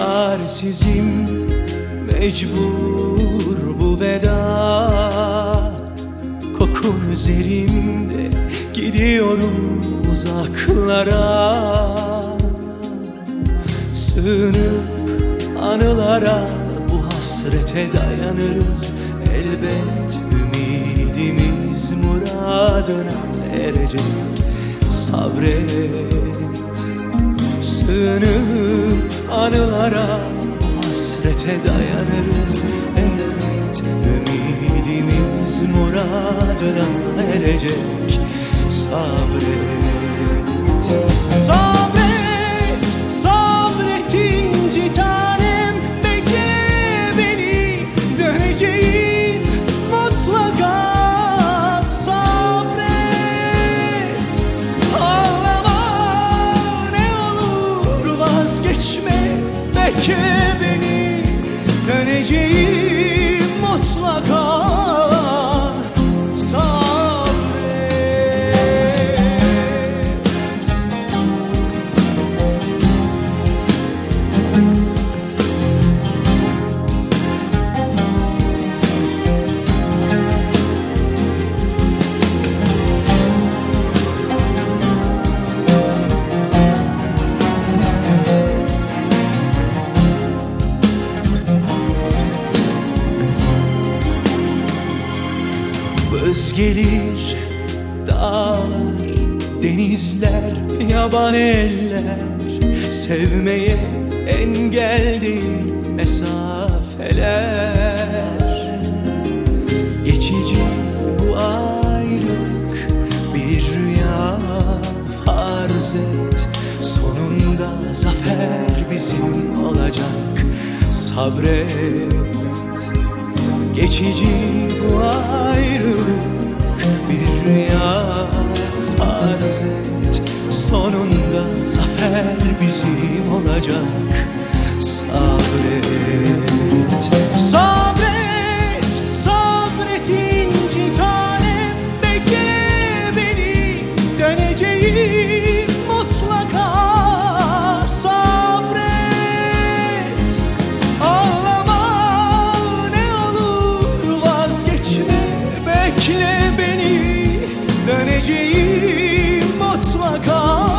Çaresizim. Mecbur bu veda. Kokun üzerimde gidiyorum uzaklara. Sığınıp anılara bu hasrete dayanırız. Elbet ümidimiz muradına erecek Sabret. Sığınıp anılara hasrete dayanırız. Elbet ümidimiz muradına erecek Sabret, Vız gelir dağlar, denizler, yaban eller. Sevmeye engel değil mesafeler. Geçici bu ayrılık bir rüya farz et. Sonunda zafer bizim olacak. Sabret. Geçici bu ayrılık geceyim mutlaka